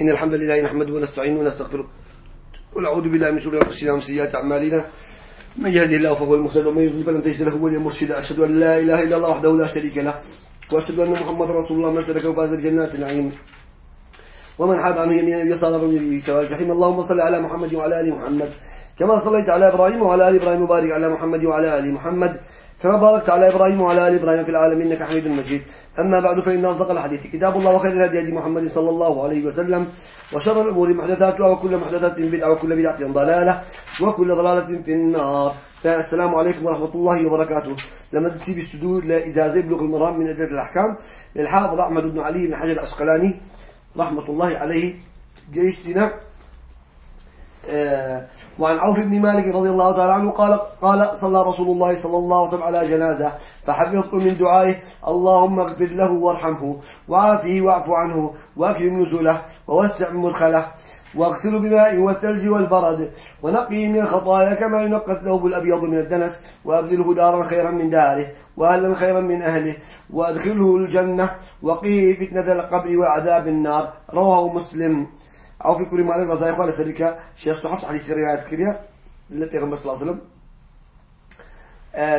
إن الحمد لله نحمده ونستعينه ونستغفره ونعوذ بالله من شرور أنفسنا ومن سيئات أعمالنا. من يهده الله فهو المهتد ومن يضلل فلن تجد له وليا مرشدا. أشهد أن لا إله إلا الله وحده لا شريك له وأشهد أن محمد رسول الله. من سلك وفاز الجنات النعيم ومن حاب عنه يمينا يسار من سواء. الجحيم اللهم صل على محمد وعلى آل محمد. كما صليت على إبراهيم وعلى آل إبراهيم وبارك على محمد وعلى آل محمد. كما باركت على إبراهيم وعلى آل إبراهيم في العالمين إنك حميد مجيد. أما بعد فإن أصدق الحديث كتاب الله وخير الهدي هدي محمد صلى الله عليه وسلم وشر الأمور محدثاتها وكل محدثات بدعة وكل بدعة ضلالة وكل ضلالة في النار. السلام عليكم ورحمة الله وبركاته. لما تسيب السدود لإجازة بلوغ المرام من أدلة الأحكام للحافظ أحمد بن علي بن حجر الأسقلاني رحمة الله عليه جيشتنا وعن عوف بن مالك رضي الله تعالى عنه قال قال صلى رسول الله صلى الله عليه وسلم على جنازة فحفظت من دعائه اللهم اغفر له وارحمه وعافه واعف عنه واكرم نزله ووسع مدخله واغسل بماء والثلج والبرد ونقيه من الخطايا كما ينقى الثوب الأبيض من الدنس وأبدله دارا خيرا من داره وأهلا خيرا من أهله وأدخله الجنة وقيه فتنة القبر وعذاب النار. رواه مسلم. أو في كل رضا إخوان سريكا شيخ تحص حديث روايات كريا التي غنبر صلى الله عليه وسلم.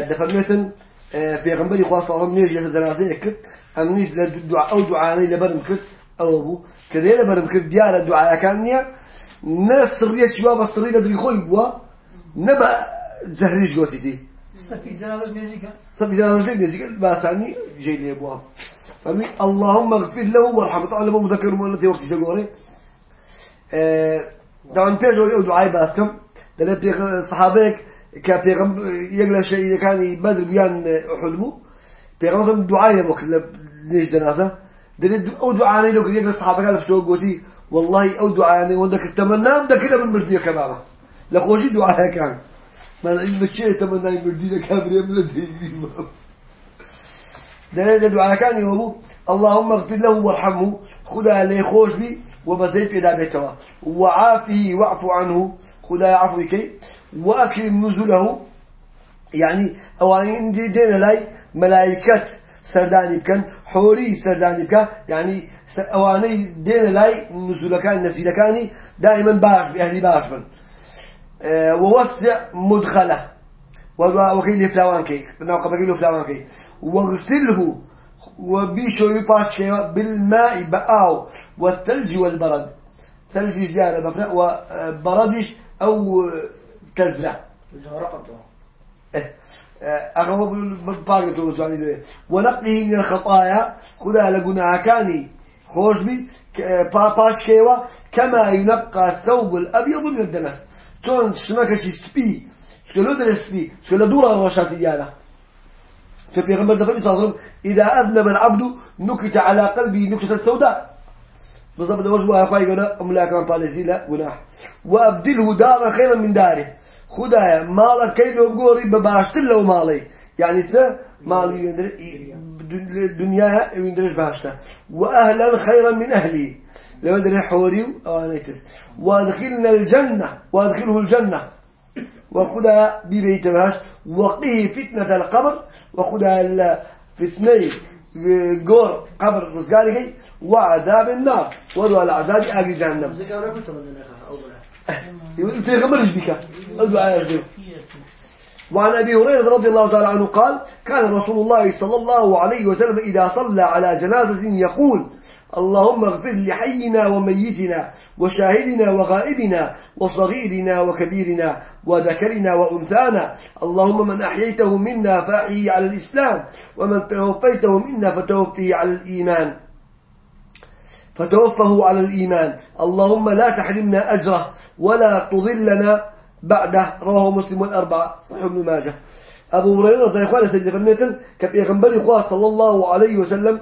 دفرمتن في غنبر إخوان صلى الله عليه وسلم نيجي يتزنازين كت أم نيجي لدعاء أو دعاني لبرم كت أو أبو. كذا لبرم كت ديارة دعاء كانيا ناس سرية شباب السرية لدري خوي بوا نبا زهريش قوتي دي. صفي جنازة ميزيكا. صفي جنازة ميزيكا باساني جاي لي أبوها. فمي اللهم اغفر له وارحمه طبعا لما مذكر مؤنثي وقت شغوري طبعا بيجوا يقولوا دعاء باسكم ده بيغ صحابك كبيغم يقل شيء كان بدر بيان حلمه بيغم دعاء وقت ليش ده أو دعاء لو يقل صحابك على فتوى قوتي والله أو دعاء وندك ده كده من مردية كمان لخوشي دعاء كان ما إن بتشي تمنى مردية كامرية من الدين ده دعاء كان يقولوا اللهم اغفر له وارحمه خدا عليه خوش بي وبزي في دابته وعافه واعف عنه. خدا عفوك. وأكرم نزله. يعني أوانين دي دين لاي ملائكة سرداني بكن حوري سرداني بك يعني أواني دين لاي نزول كان نزيل كاني دائما باش بأهل باش من أه ووسع مدخله. وكيل فلاوان كي بناو قبل فلاوان كي. واغسله وبيشو يباش بالماء بقاو والثلج والبرد. ثلج جارة بفرق وبردش أو كزرة أغلب بالبارك توزعني ده من الخطايا خدا لقنا كاني خوش بي باش كيوا. كما ينقى الثوب الأبيض من الدنس. تون شمكش سبي. شكلو در سبي. شكلو دورا الرشات ديانا. ففي غمبر دفن صلى الله عليه وسلم إذا أذنب العبد نكت على قلبه نكتة سوداء بالضبط وجهه أخوي يقول أم كمان بالزي لا وناح وأبدله دارا خيرا من داره خدايا مالك كيد وبقوري بباشتر له مالي يعني سه مالي يندر دنيا يندرش باشته وأهلا خيرا من أهلي لو يندر حوري أو أنيتس وادخلنا الجنة. وادخله الجنة. وخدها ببيت باش وقيه فتنة القبر. وخدها فتنة قور قبر رزقاري وعذاب النار. ودوا العذاب أهل جهنم. يقول في غمرش بك؟ الدعاء يجب وعن أبي هريرة رضي الله تعالى عنه قال كان رسول الله صلى الله عليه وسلم إذا صلى على جنازة يقول اللهم اغفر لحينا وميتنا وشاهدنا وغائبنا وصغيرنا وكبيرنا وذكرنا وأنثانا. اللهم من أحييته منا فأحيي على الإسلام ومن توفيته منا فتوفيه على الإيمان. فتوفه على الإيمان. اللهم لا تحرمنا أجره ولا تضلنا بعده. رواه مسلم والأربعة. صحيح ابن ماجه. أبو هريرة زي إخواني سيدي فرميتن كبيغنبري إخوة صلى الله عليه وسلم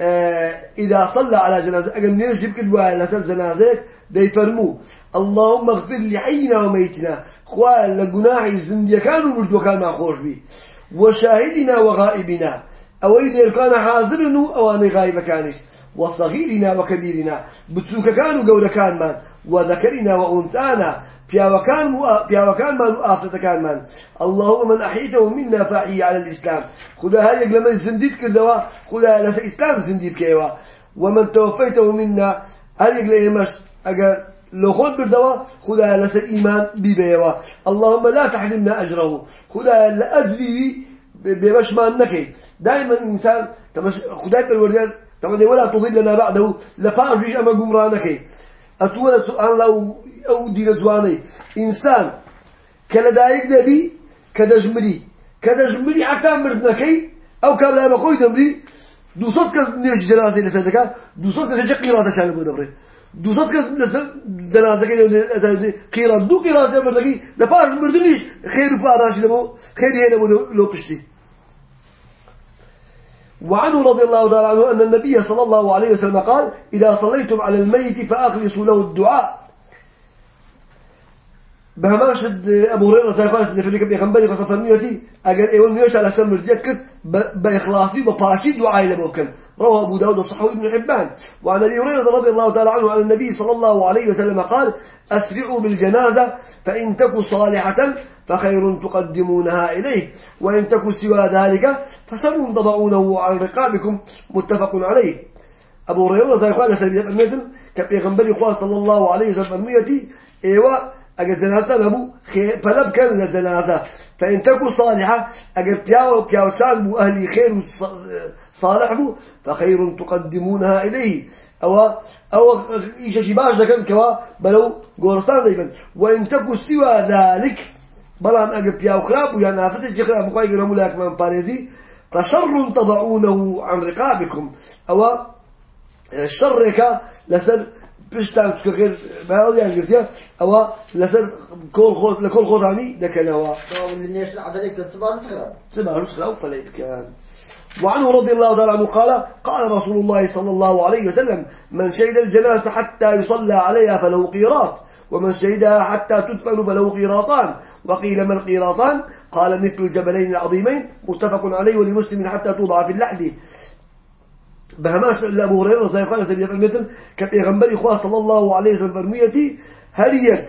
آه إذا صلى على جنازة أجل نرجب كل واحد جنازات دي فرمو. اللهم اغفر لحينا وميتنا. خوال لقناعي الزندية كانوا مجدو كان ما خوش بي. وشاهدنا وغائبنا. أو إذا كان حاضرنو أو أنا غائب كانش. وصغيرنا وكبيرنا بتسوك كانوا قول كان من وذكرنا وأنثانا پیاوەکان پیاوەکانمان و ئافرەتەکانمان اللهم من أحيته منا فأحيي على الإسلام. خدا هەرێک لەمە زندیت کردەوە خدا لەسەر ئیسلام زندی بکەوە ومن توفيته منا هل يقول مش أجر لو خود بردوا خدا إيمان ببيوا اللهم لا تحرمنا أجره. لأجري بمش ما نكي. دائما إنسان تمش خدا الوردان طبعا ولا تضلنا بعده. لفارجش أما قمرانكي أتولى سبحان الله أو دين زواني إنسان كلا دبي كدجمري كدجمري حتى مردنكي أو كابلا بقوي دمري. دو صوت كز نيش جنازة لسه دو صوت كز قيرات شان بو دبري دو صوت كز جنازة كي قيرات دو قيرات بردكي لفارج مردنيش. خير فاراش لبو خير هنا لو بشتي وعنه رضي الله تعالى عنه أن النبي صلى الله عليه وسلم قال إذا صليتم على الميت فأخلصوا له الدعاء. بهماشد أبو هريرة سيقال في ذلك بيغنبري قصة فرميتي أجل إيوان ميوش على سمر ذكر بإخلاصي وباشي دعاء لبوكن روى أبو داود وصحوه ابن حبان. وعن أبي هريرة رضي الله تعالى عنه عن النبي صلى الله عليه وسلم قال أسرعوا بالجنازة فإن تكوا صالحة فخير تقدمونها إليه. وإن تكوا سوى ذلك فسر تضعونه عن رقابكم. متفق عليه. أبو هريرة زي قال سيدنا المثل كبيغنبري خواه صلى الله عليه وسلم ميتي إيوة أجل جنازة نبو فلب كان فإن تكو صالحة أجل بياو بياو تالبو أهلي خير صالح بو فخير تقدمونها إليه. أو أو إيش شباش ذكر كوا بلو قرصان دايما وإن تكو سوى ذلك بلان أجل بياو خراب ويا نافتش خراب مقاي قرمو لك من باريزي فشر تضعونه عن رقابكم. أو شرك لسر يعني كل خوت لكل خوت عني لكن هو ليش العدد كان سبعة نسخة سبعة نسخة فليت كان وعنه رضي الله تعالى عنه قال قال رسول الله صلى الله عليه وسلم من شهد الجنازة حتى يصلى عليها فله قيراط ومن شهدها حتى تدفن فله قيراطان. وقيل ما القيراطان؟ قال مثل الجبلين العظيمين متفق عليه ولمسلم حتى توضع في اللحد. بهماش لأبو هريرة زي قال سبيل المثل كبيغنبري إخوة صلى الله عليه وسلم فرميتي هريك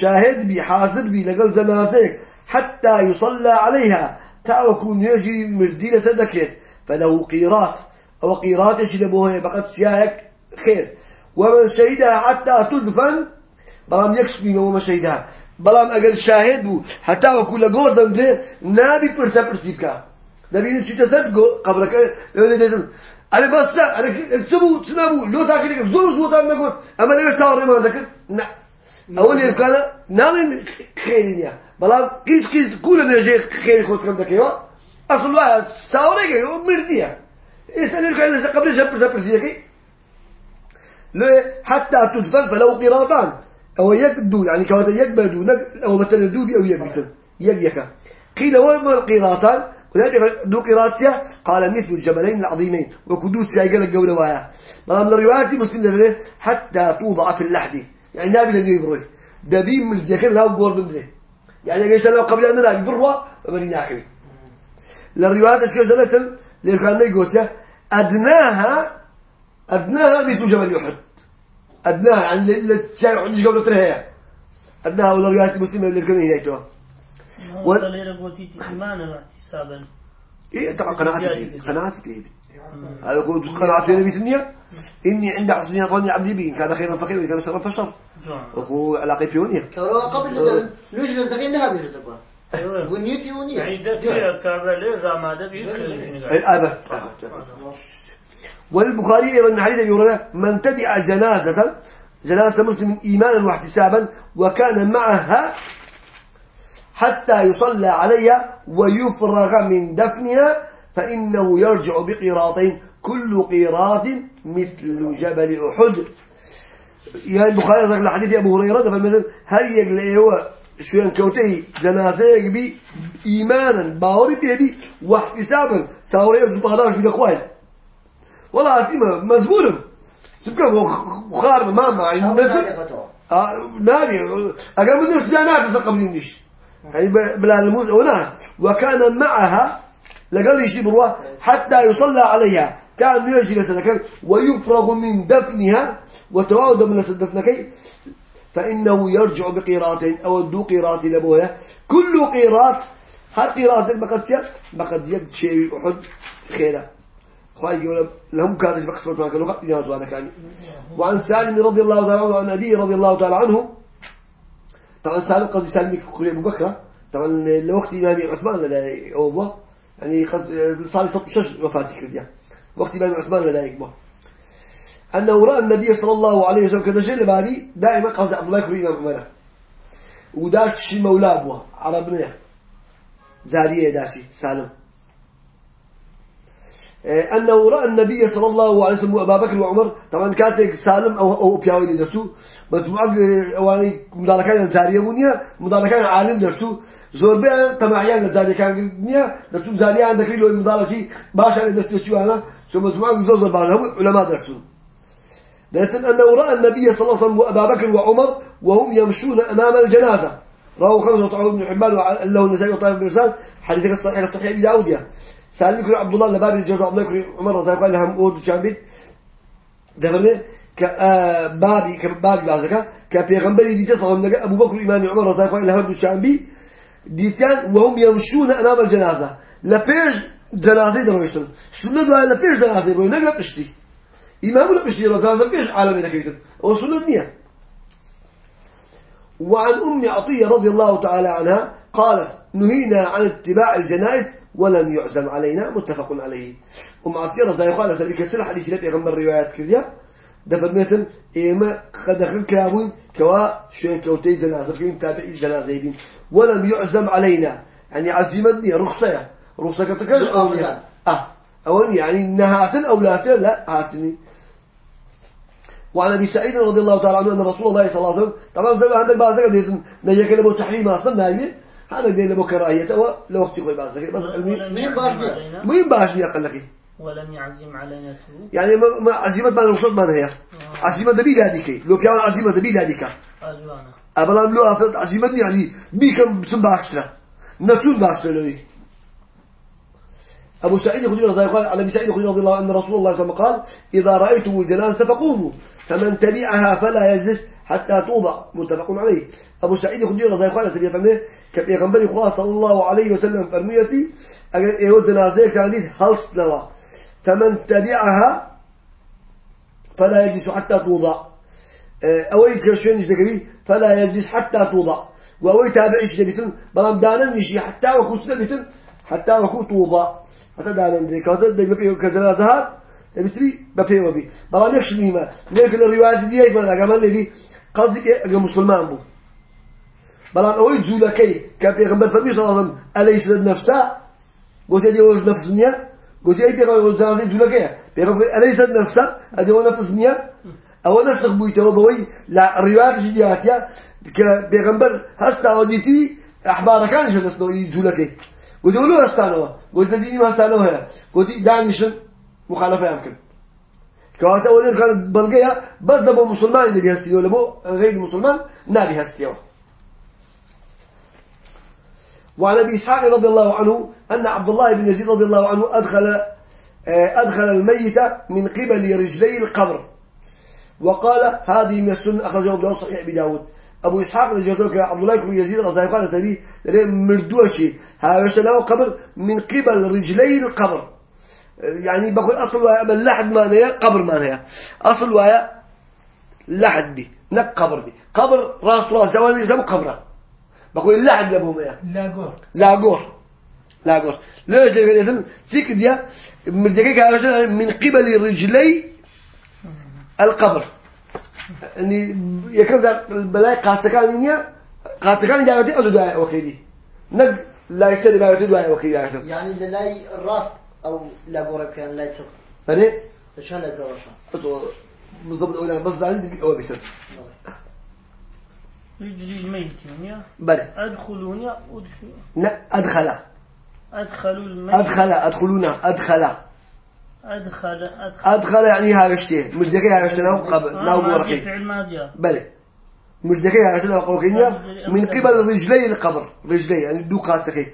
شاهد بي حاضر بي لقل زنازيك حتى يصلى عليها تعوكون يجي مرديلة سدكت فله قيرات أو قيرات يشي لبوها بقت سياهك خير. ومن شهدها حتى تدفن بلام يكسبين وما شهدها بلام أقل شاهد حتى وكل قول دمته نابي برسا برسيبكا دبينو چی تسد قبرك أنا بس أنا سبوا سنبوا لو تاكل زور زور تام نقول أما ليه ساوري ما ذكر؟ نا أول يركض نامن خيرينيا بلا كيس كيس كل نجى خير خود كم ذكيه أصل واحد ساوري كي هو مرديا أنا يركض لسه قبل جبر جبر زيكي. ليه حتى تدفن فلو قراطان أو يكدو يعني كواتا يكبدو أو مثلا دودي أو يكبدو يكيكا قيل وما القراطان؟ ولذلك دو قراءتها قال مثل الجبلين العظيمين وكدوس في أجل الجولة وياه بلام الروايات مسلم حتى توضع في اللحد. يعني نابي لن يبروي دبيم من الذكر لا من ذي يعني قيش لو قبل أن نلاقي بروا ومن ناكل الروايات أشكال ثلاثة اللي كان يقول أدناها أدناها مثل جبل أحد. أدناها يعني الشيء عندي قبل ترهيا أدناها ولا روايات مسلمة اللي كان ينايتوها إيمانا حسابا إيه طبعا قناعتك قناعتك ليه هذا يقول قناعتي نبي الدنيا إني عند حسن ظني عبدي به كان خيرا فخير وإن كان شرا فشر أخو علاقة فيونية كانوا قبل ليش نزغين لها بيجزبها ونيتي ونية عيدة فيها كابلة رامادة فيها أبد والبخاري أيضا من حديث يقول من تبع جنازة جنازة مسلم إيمانا واحتسابا وكان معها حتى يصلى عليها ويفرغ من دفنها فإنه يرجع بقيراطين كل قيراط مثل جبل أحد. يعني البخاري ذكر الحديث أبو هريرة فمثلا هل يقل هو شو ينكوتي جنازة بي إيمانا باوري بي واحتسابا؟ ساوري يرجو طهداش بي أخوان. والله أتيما مزبولا سبقا بخار ما معي نفس. ناري أقام من نفس جانات سقبلينيش يعني بلا الموز هنا وكان معها لقال يشي بروا حتى يصلى عليها. كان يجي لسنك ويفرغ من دفنها وتواود من دفنك فإنه يرجع بقيراتين أو دو قيرات لبوها كل قيرات هر قيرات بقد يد شيء أحد. خيرا خواهي يقول لهم كانت بقسمة ما قد وعن سالم رضي الله تعالى عنه وعن أبيه رضي الله تعالى عنه طبعا سالم قصدي سالم كل أبو بكر طبعا لوقت إمام عثمان لا أبوه يعني قد صار شش وفاتي كرديا وقت إمام عثمان لا يكبه أنه رأى النبي صلى الله عليه وسلم كذا شيء لبالي دائما قصد عبد الله كريم عمره وداش أبوه عربنا زارية داشي سالم. أنه رأى النبي صلى الله عليه وسلم وأبا بكر وعمر. طبعا كانت سالم أو أو بياوي بس معك واني مداركان زارية بنيا مداركان عالم درسو. زور بيان تماحيان زارية كان بنيا درسو. زارية عندك لو مداركي باشا درسو شو أنا. شو مجموعة زور زور بعضهم علماء درسو. لكن أنه رأى النبي صلى الله عليه وسلم وأبا بكر وعمر وهم يمشون أمام الجنازة. رواه خمسة وصحابه بن حبان وله النسائي وطائف بن رسال حديث الصحيح أبي يعني سألني كل عبد الله لبابي الجوز عبد الله كل عمر رضي الله عنه أود شامبيت دفرنا كبابي كبابي بعضك كبيغمبري ديتا صلى الله عليه أبو بكر إمام عمر رضي الله عنه أود شامبي ديتان وهم يمشون أمام الجنازة. لبيج جنازة درويشتن سنة دعاء لبيج جنازة دروي نقرأ بشتي. إمام لا بشتي رضي الله بيج عالمي نكيتن. أو سنة نية. وعن أم عطية رضي الله تعالى عنها قالت نهينا عن اتباع الجنائز ولم يعزم علينا متفق عليه. رضي الله عنها سبيل كسر حديث لبي غمر روايات كذا. دفن مثل إيما قد دخل كابون كوا شوين كوتي جنازة فين تابعي يبين ولم يعزم علينا. يعني عزيمتني رخصة. رخصة كتكش أولياء آه. أولي يعني نهاتن أو لا هاتني. وعن أبي سعيد رضي الله تعالى عنه أن رسول الله صلى الله عليه وسلم طبعا زي عندك بعض ذلك ديتن نجيك لبو تحريم أصلا نايمة. هذا دين لبو كراهيه أو لو أختي قوي بعض بس مين باش مين باش يا قال لك؟ ولم يعزم علينا يعني ما عزيمة ما نوصل ما هي عزيمة دبي هذيك. لو كان عزيمة دبي هذيك. اجوانا أبلا لو افرض عزيمة يعني بيكم بسم باكسترا نتون باكسترا أبو سعيد خدي رضي الله عنه أبي سعيد خدي رضي الله عنه أن رسول الله صلى الله عليه وسلم قال إذا رأيتم الجنازة فقوموا فمن تبعها فلا يجلس حتى توضع متفق عليه. أبو سعيد خدي رضي الله عنه فرمي كبيغمبري خلاص صلى الله عليه وسلم فرميتي أجل إيو جنازة كانت هلس نوا. فمن تبعها فلا يجلس حتى توضع. أوي كشين يجلس فلا يجلس حتى توضع. وأوي تابعيش جبتن بلام دانا نشي حتى وكو سنبتن حتى وكو توضع. حتى دانا نجي كذا دي كجنازة بسري بفيه وبي. بلا نكش ميما لكن الروايات دي أيضا أجمل لي قصدك أجا مسلمان بو. بلا أوي زولكي كبيغمبر فرمي صلى الله عليه وسلم أليس نفسه؟ قلت يدي وز نفس نيا؟ قلت يدي وز نفس زولكي بيغمبر أليس نفسه؟ أدي هو نفس نيا؟ أو نسخ بويته وبوي لا الروايات جدياتيا كبيغمبر هستا وديتي أحبار كان جلسنا يزولكي قلت له هستانوا؟ قلت ديني هستانوا قلت دانيشن مخالفة يمكن. كواتا ولين كانت بلقيا بس دبو مسلمان اللي بيهستيو لبو غير مسلمان نابي هستيو وعن أبي إسحاق رضي الله عنه أن عبد الله بن يزيد رضي الله عنه أدخل آه، أدخل الميت من قبل رجلي القبر. وقال هذه من السنة أخرجه ابن صحيح أبي داود. أبو إسحاق رضي الله عبد الله بن يزيد رضي الله عنه مردوشي هذا له قبر من قبل رجلي القبر. يعني بقول أصل ويا من لحد ما هي قبر ما هي أصل ويا لحد بي نك قبر بي قبر راس راس زوال يسمى قبره. بقول لحد لبهم يا لاغور. لاغور. لاغور. ليش يقولون ذيك ديا عشان من قبل رجلي القبر. يعني يكذا البلاي قاتكان نيا قاتكان جاءتي أدو دعاء وكيدي نق لا يصير دعاء وكيدي يعني للاي الراس أو لا قرب كان لا يتصل فني شو لا قرب بالضبط أولا بس عندي أول بيصير رجلي الميت يا. بلى. أدخلوني أدخل. لا أدخل. أدخلوا الميت أدخل أدخلونا. أدخل. أدخل أدخل. أدخل يعني الشيء مش ذكي هذا الشيء قبل آه، ناو ماضي ورقي فعل ماضي بلى. مش ذكي الشيء قوكينيا من قبل رجلي القبر. رجلي يعني دوقات سكي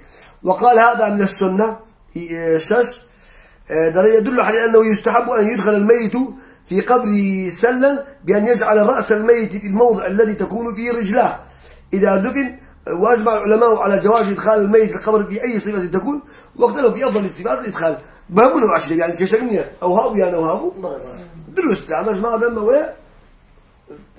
وقال هذا من السنة. شش ده يدل على أنه يستحب أن يدخل الميت في قبره سلا بأن يجعل رأس الميت في الموضع الذي تكون فيه رجلاه. إذا دفن وأجمع العلماء على جواز إدخال الميت القبر في أي صفة تكون واختلفوا في أفضل الصفات الإدخال. بابو لو عشرة يعني كشرنية أو هاو يعني أو هاو؟ درست عمش ما دام ويا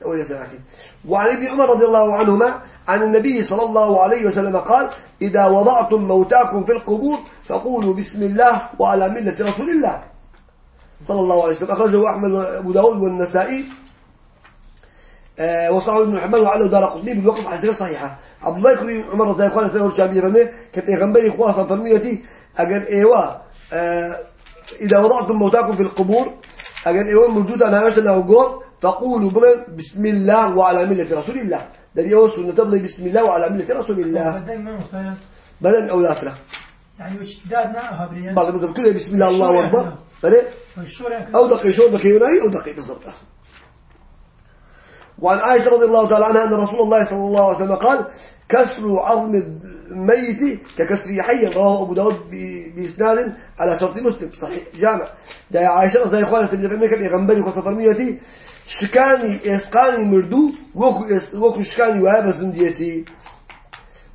ويا ساكن. وعن ابن عمر رضي الله عنهما عن النبي صلى الله عليه وسلم قال إذا وضعتم موتاكم في القبور فقولوا بسم الله وعلى ملة رسول الله. صلى الله عليه وسلم. أخرجه أحمد وأبو داود والنسائي. وصححه ابن حبان وعلى دار قطني بالوقف حديث صحيحة. عبد الله يكرم عمر رضي الله عنه سنة الشعبية فرمي كبيغمبري خواصة فرميتي أجل إيوا آه إذا وضعتم موتاكم في القبور أجل إيوا موجود أنا مثلا وقول فقولوا بل بسم الله وعلى ملة رسول الله. ده اليوم سنة تبلي بسم الله وعلى ملة رسول الله. بدل أو لا يعني وش دادنا هابريان بعد ما بسم الله الله أكبر. بلى أو دقي شو دقي يوناني أو دقي بالضبط. وعن عائشة رضي الله تعالى عنها أن رسول الله صلى الله عليه وسلم قال كسر عظم الميت ككسر حي رواه أبو داود بإسناد على شرط مسلم. صحيح. جامع. ده عائشة زي إخواني سبيل فمي كان يغنبني خلف فرميتي. شكاني إسقاني مردو وكو, إس- وكو شكاني وهابة زنديتي.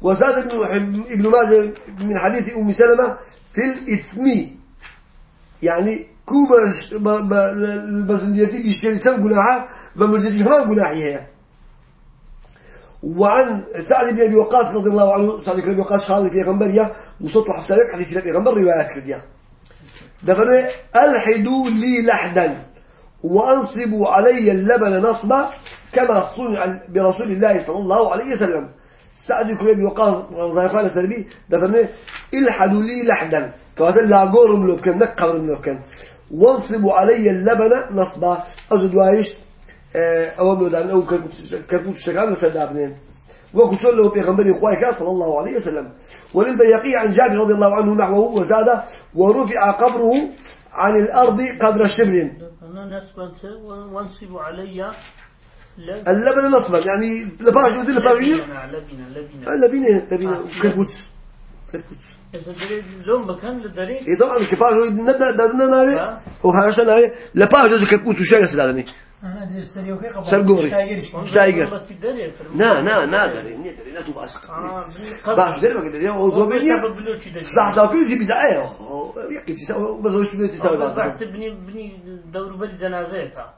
وزاد ابن, ماجه من حديث أم سلمة في الإثم. يعني كوبا البزنديتي بيشتري سم جناحه بمرجتي همان جناحي وعن سعد بن أبي وقاص رضي الله عنه سعد بن أبي وقاص خالد في غنبريا وصوت حسابك حديث في غنبر روايات كرديا دفن ألحدوا لي لحدا وأنصبوا علي اللبن نصبا كما صنع برسول الله صلى الله عليه وسلم. سعد بن ابي وقاص عنه سلبي دفن إلحدوا لي لحدا. كما لا قورم لو كان نقبر لو كان وانصبوا علي اللبن نصبا. أزد وايش؟ أول مدان أو كربوت الشكال لسدابنين وقلت له بيغمبري إخوائك صلى الله عليه وسلم. وللبيقي عن جابر رضي الله عنه نحوه وزاد ورفع قبره عن الأرض قدر شبر أنا نسبة وانصب علي اللبن نصبا يعني لباش لبنا لبنا لبنا لبينه لبينه كربوت كربوت إذا دري لون بكان لدري إيه طبعا كفاش ندى دنا ناوي ها؟ وهذا ناوي. لباش ودي كربوت وشيء سلامي أنا دي السريوكي قبل سرقوري. شايقرش. مش دايقر. بس دري نا نا نا دري نا دري لا تبغى أسقط آه باش دري ما قدر هو زوبيني صح صافي زي بداية يحكي سيساوي بس هو شو تساوي بس بعد بني بني دور بل جنازتها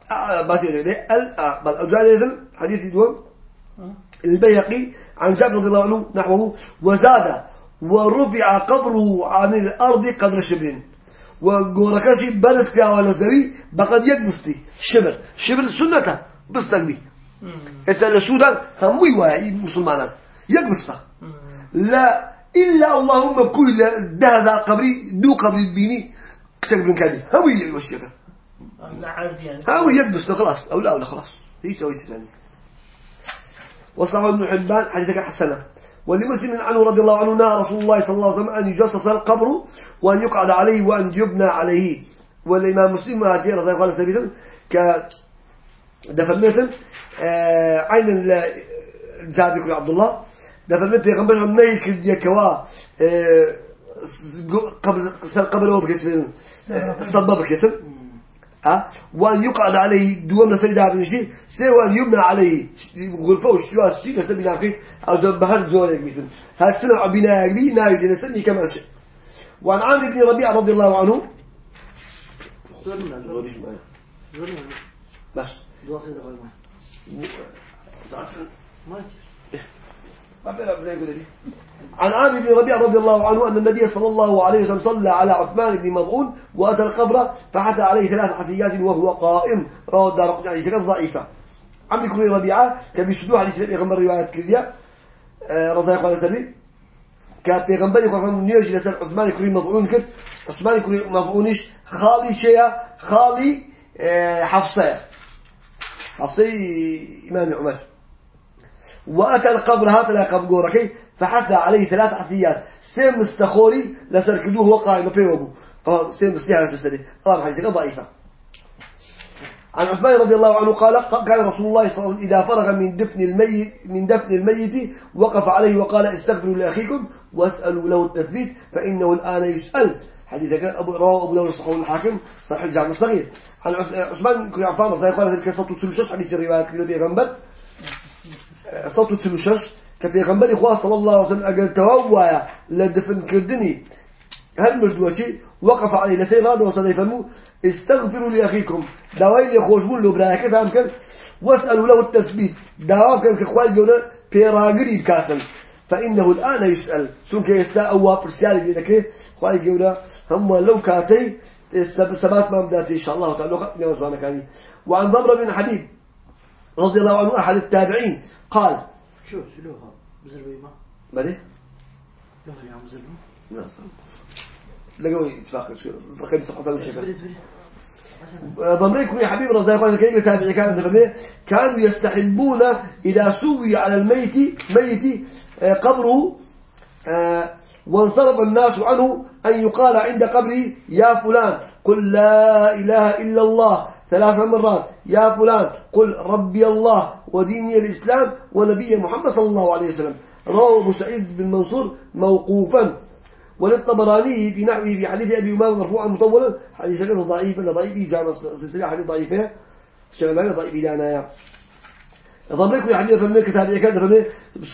بس يعني ال آه، بل أجل حديث دوم البيهقي عن جابر رضي الله عنه نحوه وزاد ورفع قبره عن الأرض قدر شبر. وقوركشي برسكا ولا زوي بقد يكبستي شبر. شبر سنته بستك بي إسأل السودان هم ويواي مسلمان يكبسته لا إلا اللهم كل ده قبري دو قبري بيني كسك بن كادي. هم يوشيك لا عادي يعني. هم يكبسته خلاص أو لا أو لا خلاص. هي سويت ثاني. وصححه ابن حبان حديثك حسنة. ولمسلم عنه رضي الله عنه نهى رسول الله صلى الله عليه وسلم أن يجسس القبر وأن يقعد عليه وأن يبنى عليه. والإمام مسلم هذه رضي الله عنه سبيلا ك دفن مثل آه عين الجابر عبد الله. دفن مثل هم نيك الديكوا آه قبل قبل هو بكتب صبب كتب ها وأن يقعد عليه دوام سيدها بن شيء سوى أن يبنى عليه غرفة وشتوى الشيء لسه بناقي أو بهر زورك مثل. هالسنة بناء بي ناوي جنسني كما شيء وعن عامر بن ربيعة رضي الله عنه. بس. عن عامر بن ربيعة رضي الله عنه أن النبي صلى الله عليه وسلم صلى على عثمان بن مضعون وأتى القبر فحتى عليه ثلاث حثيات وهو قائم. رواه الدار قطني عليه كانت ضعيفة. عمرو بن ربيعة كان بيسدوها على سبيل غمر روايات كذية رضي الله عنه كان بيغمبر يقول نيجي لسان عثمان كريم مضعون كت عثمان كريم مضعونش خالي شيء خالي آه، حفصة. حفصة إمام عمر. وأتى القبر هذا لقب جوركي فحث عليه ثلاث حثيات. سين مستخوري لسركدوه وقائم بيوبو سيم مستيها تسري طبعا حديث ضعيفة. عن عثمان رضي الله عنه قال قال رسول الله صلى الله عليه وسلم إذا فرغ من دفن الميت من دفن الميت وقف عليه وقال استغفروا لأخيكم واسألوا له التثبيت فإنه الآن يسأل. حديث أبو رواه أبو داود الصحيح الحاكم صحيح الجامع الصغير. عن عثمان كل عفان رضي الله عنه قال كيف تصل شش حديث الروايات كله بيغمبر 136 كبيغمبري خواه صلى الله عليه وسلم أقل تواوايا لدفن كردني هل مردوتي وقف عليه لسي راد وصدي فرمو استغفروا لأخيكم. دواي لي خوشبون لو برايكت هم كان؟ واسألوا له التثبيت. دواء كان كخواه جونا بيراغري بكاتل فإنه الآن يسأل. سنك يستاء أوا برسيالي لك خواه جونا. هم لو كاتي سبات ما بدأت إن شاء الله تعالى نوزوانا كاني وعن ضمر بن حبيب رضي الله عنه أحد التابعين. قال. شو شلوها بزربي ما؟ مالي لوها يا زربي لا لقوا إتفاق رقم صفحة الشيخ ضمريكم يا حبيبي رضي الله عنك كيف تابعي كان كانوا يستحبون إذا سوي على الميت ميت آه، قبره آه، وانصرف الناس عنه أن يقال عند قبره يا فلان قل لا إله إلا الله ثلاث مرات يا فلان قل ربي الله وديني الإسلام ونبي محمد صلى الله عليه وسلم. رواه أبو سعيد بن منصور موقوفا. وللطبراني في نحوه في حديث أبي أمامة مرفوعا مطولا. حديث كان ضعيفا ضعيف جامع سلسلة حديث ضعيفة. شغلانة ضعيف دانا ضمرك يا حبيبي فمن كتاب يكاد فمن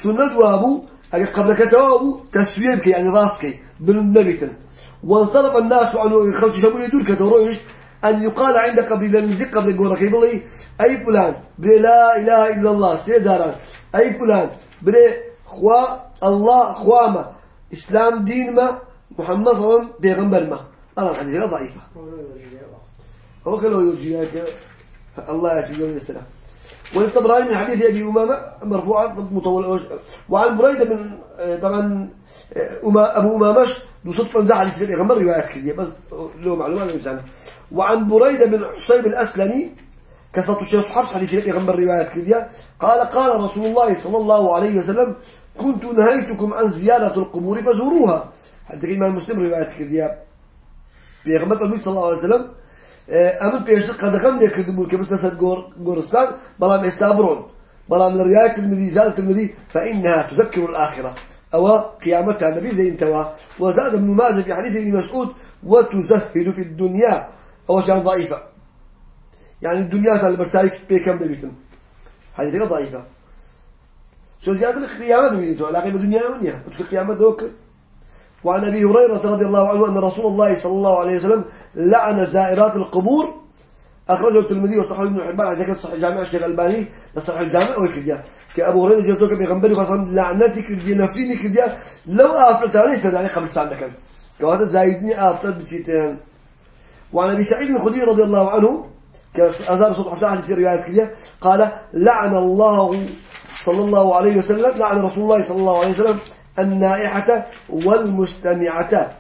سنة وأبو قبل كتابه تسويبك يعني راسك بالنبتن وانصرف الناس عنه خلق شبون يدور كتورويش أن يقال عند قبل لنزق قبل قولك يقول أي فلان بلا لا إله إلا الله سيداران أي فلان بلا خوا الله خواما إسلام دين ما محمد صلى الله عليه وسلم ما. أنا الحديث ضعيفة هو كله يوجيك الله يجزيه السلام. والطبراني من حديث أبي أمامة مرفوعا مطول وعن بريدة من طبعا أبو أمامش بصدفة نزع حديث البيغمبر روايات كذية بس له يمسانا وعن بريدة بن حسين الأسلمي كثرة الشيخ حفص حديث البيغمبر روايات كذية قال قال رسول الله صلى الله عليه وسلم كنت نهيتكم عن زيارة القبور فزوروها. حتى الإمام مسلم رواية كذية بيغمبر النبي صلى الله عليه وسلم أمن بيش قد غم كبس نسد قورستان بلام استابرون بلام لرياية المدي زالة المدي فإنها تذكر الآخرة. أو قيامتها النبي زي أنتوا وزاد ابن ماجه في حديث ابن مسعود وتزهد في الدنيا. أو شيء ضعيفة. يعني الدنيا تال برسالك بكم بيتم؟ حديث ضعيفة. شو زيادة القيامة بيتو علاقة بالدنيا ونيا القيامة دوك. وعن أبي هريرة رضي الله عنه أن رسول الله صلى الله عليه وسلم لعن زائرات أخرجه الترمذي وصححه ابن حبان على ذكر صحيح جامع الشيخ الألباني لصحيح الجامع وكذا كأبو هريرة جلسوك بيغنبري فصلا لعنتك دي نفيني كذا لو أفلت عليه سدعني قبل ساعة كهذا زايدني أفلت بسيتين وعن أبي سعيد الخدري رضي الله عنه كأزار في رواية كذا قال لعن الله صلى الله عليه وسلم لعن رسول الله صلى الله عليه وسلم النائحة والمستمعة.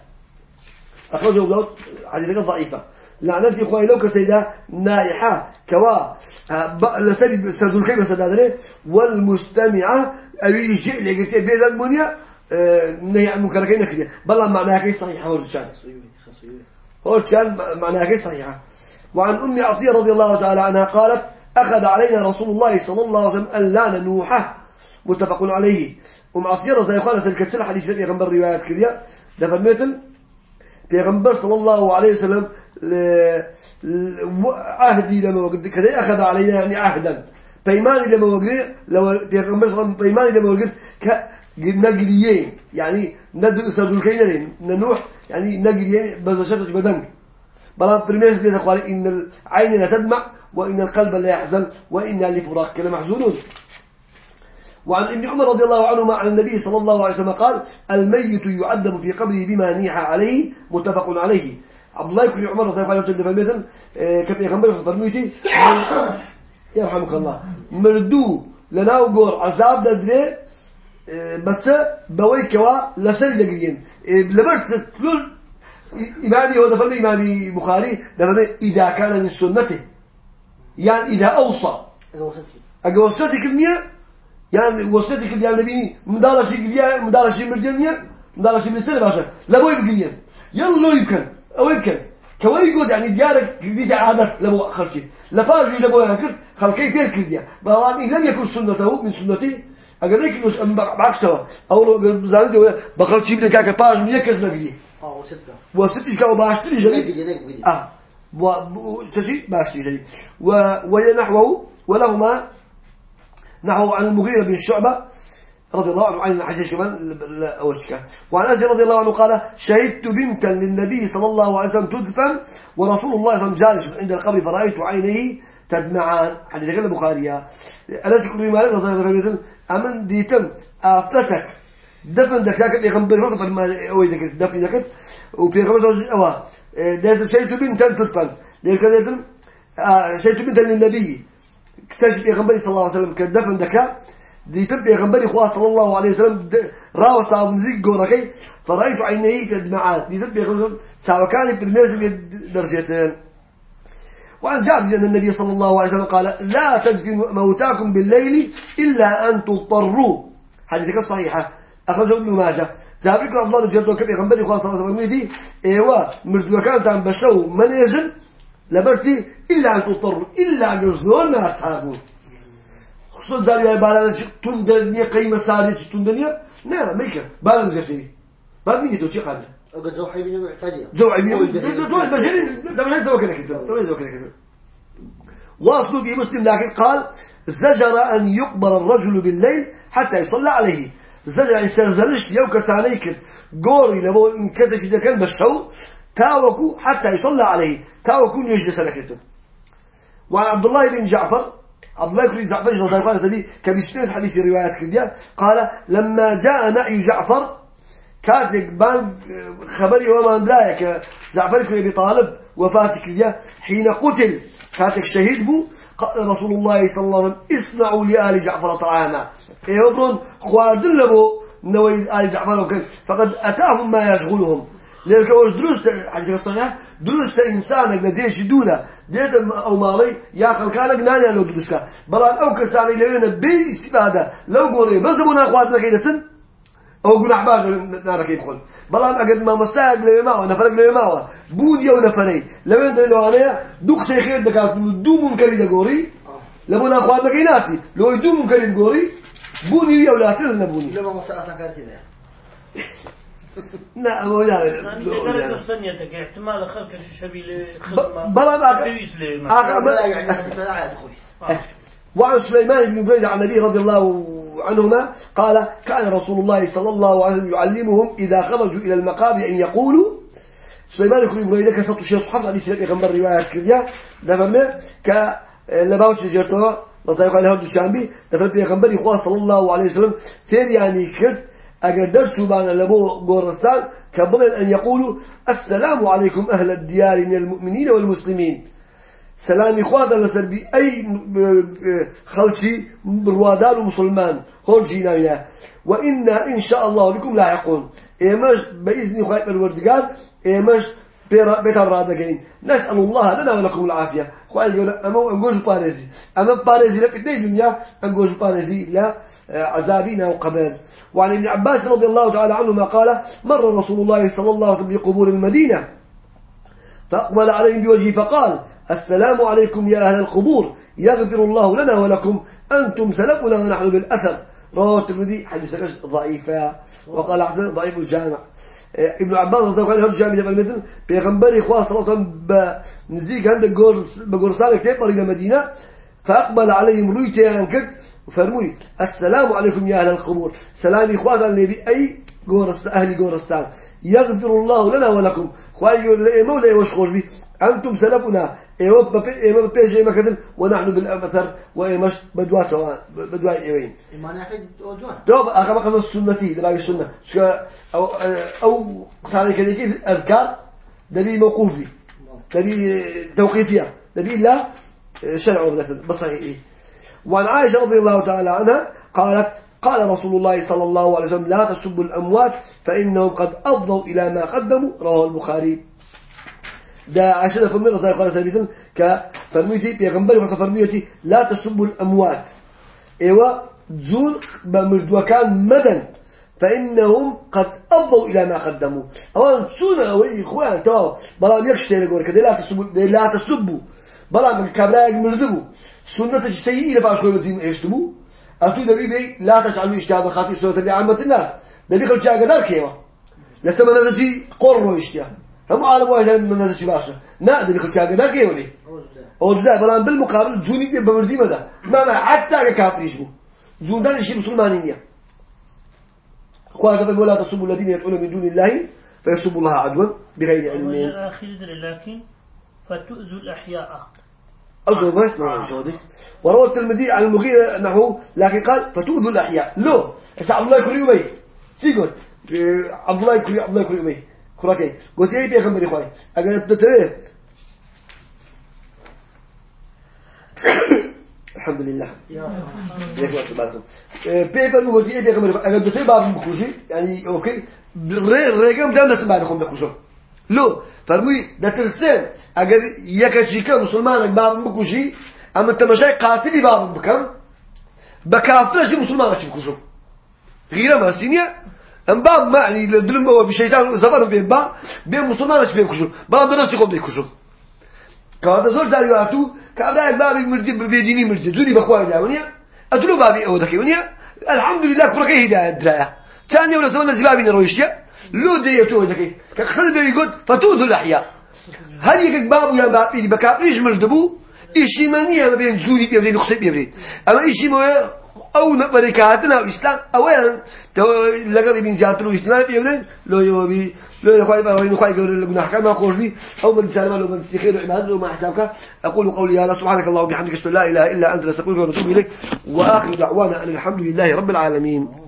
أخرجه أبو حديثة ضعيفة لعنتي إخواني لو كسيدة نائحة كوا آه، لسيد سرد الخيمة سدادره والمستمعة أبي شيء اللي قلت بيد المنيا آه، نهي عن منكركين كده بل معناها كي صحيحة؟ هو الشان هو معناها كي صحيحة؟ وعن أم عطية رضي الله تعالى عنها قالت أخذ علينا رسول الله صلى الله عليه وسلم أن نوحة متفق عليه. أم عطية رضي الله عنها سلكت سلح حديث يغنبر روايات كذا دفن مثل يغنبر صلى الله عليه وسلم عهدي لما وقت كذا أخذ علينا يعني عهدا. بيماني لما وقت لو يغنبر صلى الله بيماني لما وقت نقليين يعني ند سدول كينين ننوح يعني نقليين بزشتك بدنك بلان برميز بيت أخواني إن العين لا تدمع وإن القلب لا يحزن وإنا لفراقك لمحزونون وعن ابن عمر رضي الله عنهما عن النبي صلى الله عليه وسلم قال الميت يعذب في قبره بما نيح عليه متفق عليه. عبد الله بن عمر رضي الله عنه مثلا كيف يغنبر فرميتي يرحمك الله. مردو لنا وقور عذاب ددري بس بويكوا لسل دقيقين لبرس كل إمامي هو دفن إمامي بخاري دفن إذا كان من سنته. يعني إذا أوصى. أقوصتي كمية يعني على النبي مدارة شيء قبيا مدارة شيء مردنيا مدارة شيء مستنى باشا. لا بوي بقبيا يلا لو يمكن أو يمكن كوي يقول يعني ديارك قبيا عادة لبو خلشي لفارج لبو ينكر خلقي فير كرديا بواني لم يكن سنته من سنتي أقدرك نس بعكسه أو لو زاني بخلشي بدك كاك فارج من يكز نقدي وستة كاو باشتري جري آه. و تشي باشتري جري و وينحوه ولهما نحو عن المغيرة بن الشعبة رضي الله عنه عن حديث كمان أوشك وعن أنس رضي الله عنه قال شهدت بنتا للنبي صلى الله عليه وسلم تدفن ورسول الله صلى الله عليه وسلم جالس عند القبر فرأيت عينيه تدمعان. حديث كان البخاري. ألا تكون مالك رضي الله عنه. أمن ديتم أفتتك دفن ذكاك بيغمبر فقط ما أوي ذكر دفن ذكر وبيغمبر أوا ده شهدت بنتا تدفن لكن شهدت بنتا للنبي كتاج بيغمبر صلى الله عليه وسلم كدفن ذكاء ديتم بيغمبري خواه صلى الله عليه وسلم راوة صاحب نزيق قوركي فرأيت عينيه تدمعان ديتم بيغمبري ساوكاني بالميزم درجتين وعن جابر أن النبي صلى الله عليه وسلم قال لا تدفنوا موتاكم بالليل إلا أن تضطروا. حديثك الصحيحة أخرجه ابن ماجه. جابر كان الله جل كبير غنبري صلى الله عليه وسلم إيوا مردوا كانت عن بشو من يزن لبرتي إلا أن تضطروا إلا أن يزنون ما أصحابون خصوصا زاري بالا تون دنيا قيمة ساري تون دنيا نعم ميكا بالا زفتي ما بيني تو شي قبل أو زوحي بن معتدي. زوعي بن زوعي بجري ده ما زوجك كده ده زوجك كده واصلوا في مسلم لكن قال زجر أن يقبر الرجل بالليل حتى يصلى عليه. زجر يعني سرزلش يوكا سانيك قوري لبو كذا كده كان بشو تاوكو حتى يصلى عليه تاوكو يجلس لكته وعن عبد الله بن جعفر عبد الله بن جعفر رضي الله عنه كبيستين حديث روايات كده قال لما جاء نعي جعفر كاتك بان خبري وما درايك جعفر بن أبي طالب وفاتك ديا حين قتل كاتك شهيد بو قال رسول الله صلى الله عليه وسلم اصنعوا لآل جعفر طعاما. يبرون؟ خواردن لبو نوي آل جعفر وكذا. فقد أتاهم ما يشغلهم لذلك وش دروس حديث الصنع دروس إنسانك لديش دولة ديت أو مالي يا خلقانك نانيا لو دروسك بلان أو كساني لوينا بي استفادة لو قولي بس دبونا أخواتنا كيدتن؟ أو قناع بعد نارك يدخل. بلان أقد ما مستاق لوي معه نفرق لوي معه بوديا ونفري لو أنت لو أنا دوك سيخير دكات دو منكري دقوري لبونا أخواتنا كيناتي لو يدو منكري دقوري بوني ولا تلنا بوني لما مسألة كانت كذا لا هو لا يعني احتمال خلق الشبيل خدمة بلا ما يعني وعن سليمان بن بريد عن النبي رضي الله عنهما قال كان رسول الله صلى الله عليه وسلم يعلمهم إذا خرجوا إلى المقابر أن يقولوا سليمان بن بريد كسرت شيخ حفظ عليه سلك يغمر رواية كذا دفرنا ك لباوش جرتوا لطيق على هذا الشامبي دفرنا بيغمبر إخوة صلى الله عليه وسلم ثير يعني كرت أجر درسوا بان لبو غورستان كبل أن يقولوا السلام عليكم أهل الديار من المؤمنين والمسلمين سلامي خوادا لسر بأي خلشي بروادار ومسلمان هون جينا وإنا إن شاء الله لكم لاحقون. إيماش بإذن خواهي الوردقار إيماش بيت الرادقين نسأل الله لنا ولكم العافية. خواهي يقول أما أنقوش باريزي أما باريزي لك إتنين دنيا أنقوش باريزي لا عذابين وقبال وعن ابن عباس رضي الله تعالى عنهما قال مر رسول الله صلى الله عليه وسلم بقبور المدينة فأقبل عليهم بوجهه فقال السلام عليكم يا أهل القبور. يغفر الله لنا ولكم. أنتم سلفنا ونحن بالأثر رواه الترمذي حديث ضعيفة وقال أحسن ضعيف الجامع. ابن عباس رضي الله عنه الجامع في المدينة بيغنبري إخوة صلى الله عليه وسلم بنزيق عند بقرصان كتير إلى مدينة فأقبل عليهم رويته أنكت وفرموي السلام عليكم يا أهل القبور. سلام إخوة النبي أي قورست أهل قورستان يغفر الله لنا ولكم خواهي يقول لي مولي وشخوش بي أنتم سلفنا. إيما بيجي مكدن ونحن بالأمثر وإيماش بدوات بدوات إيوين. إيمان أحد أوجوان دوب أخبا قبل السنة لباقي السنة. شكا أو أو صار كذا كيف؟ أذكار دبي موقوفي. دبي توقيفية. دبي لا شرع مثلا بصحيح وعن عائشة رضي الله تعالى عنها قالت قال رسول الله صلى الله عليه وسلم لا تسبوا الأموات فإنهم قد أفضوا إلى ما قدموا رواه البخاري. دا عائشة فرمي رضي الله عنها كفرميتي بيغنبري وكفرميتي لا تسبوا الأموات. إيوا زون بمردوكان مدن فإنهم قد أفضوا إلى ما قدموا. أولا سونا أولي إخوان تو بلا يكشتين يقول كده لا تسبوا لا تسبوا. بلا من كبراء مردبوا سنة الشيء إلى باش كل وزين يشتموا أتو نبي بي لا تجعلوا إجتهاد خاطئ سنة لعامة الناس. نبي خل شيء قدر كيوا لسه من هذا شيء قرر إجتهاد. هم عالم واحد من هذا شيء باشا. لا نبي خل شيء قدر كيوا لي أو ده بلا بالمقابل زوني بمردي ماذا ما ما حتى كافر يشبو زون ده شيء مسلمانين قال كذا ولا تصبوا الذين يدعون من دون الله فيسبوا الله عدوا بغير علم. آخر لكن فتؤذوا الأحياء. أصلا ما يسمع شهودك وروى الترمذي عن المغيرة أنه لكن قال فتؤذوا الأحياء. لو عبد الله يكون يومي سيقول عبد الله يكون عبد الله خلاكي قلت إيه بيغمبري خواهي أقول تتريه الحمد لله. دي بيبر مو أنا دوتي باب مخوشي. يعني أوكي. ريغم دام دست بعدكم بخوشو لو. فرمي دترسل اگر يكا مسلمان باب مخوشي اما تمشي قاتلي باب بكم بكافر شي مسلمان شي بخوشو غير ما سينيا أم باب ما يعني دلم هو بشيطان زفر بين با بين مسلمان شي بخوشو باب درس يقوم بخوشو كهذا زور دارياتو كهذا بابي مرجي بيديني مرجي زوري بخواه داونيا أدلو بابي أو ذكي الحمد لله كل هداية دراية. ثانية ولا زمان زبابي نرويشيا لو ديتو ذكي كخل بيبي قد فتوذ الأحياء. هل يكك بابو يا بابي بكابريش مردبو إشي منية ما بين زوري بيبري نخصي بيبري. أما إشي مو أو نبركاتنا إسلام. أولا لقد بين زياتنا اجتماع بيبرين لو يوبي لو يخوي بروي نخوي قبل الجناح كما قوش بي أو من سلام لو من خير عباد لو ما حسابك. أقول قولي يا الله سبحانك اللهم وبحمدك لا إله إلا أنت نستغفرك ونتوب إليك. وآخر دعوانا أن الحمد لله رب العالمين.